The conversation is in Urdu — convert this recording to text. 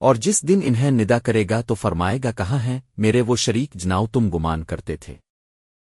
اور جس دن انہیں ندا کرے گا تو فرمائے گا کہاں ہیں، میرے وہ شریک جناؤ تم گمان کرتے تھے۔